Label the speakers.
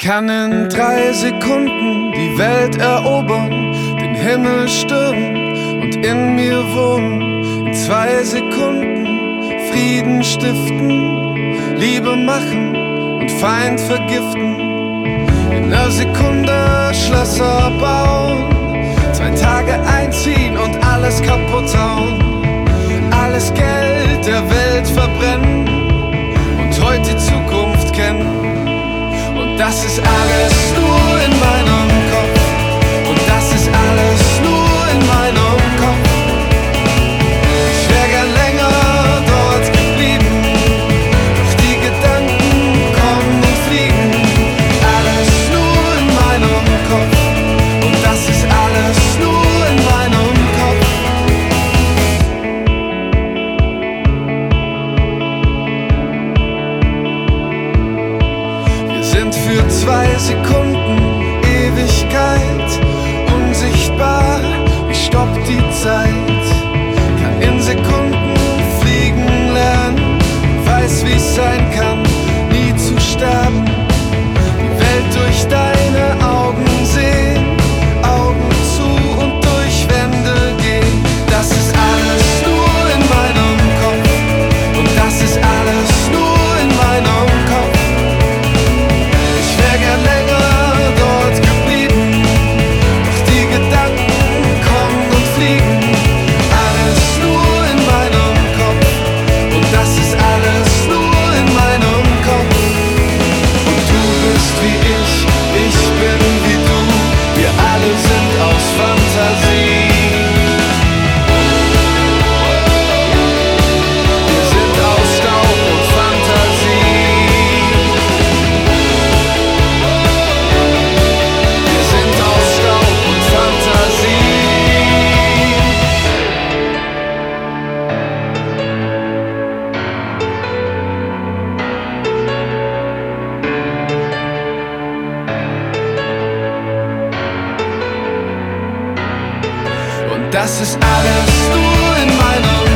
Speaker 1: kann in drei Sekunden die Welt erobern, den Himmel stürmen und in mir wohnen. In zwei Sekunden Frieden stiften, Liebe machen und Feind vergiften. In einer Sekunde Schlösser bauen, zwei Tage das ist alles nur in sind für zwei Sekunden. Das ist alles nur in meiner Welt.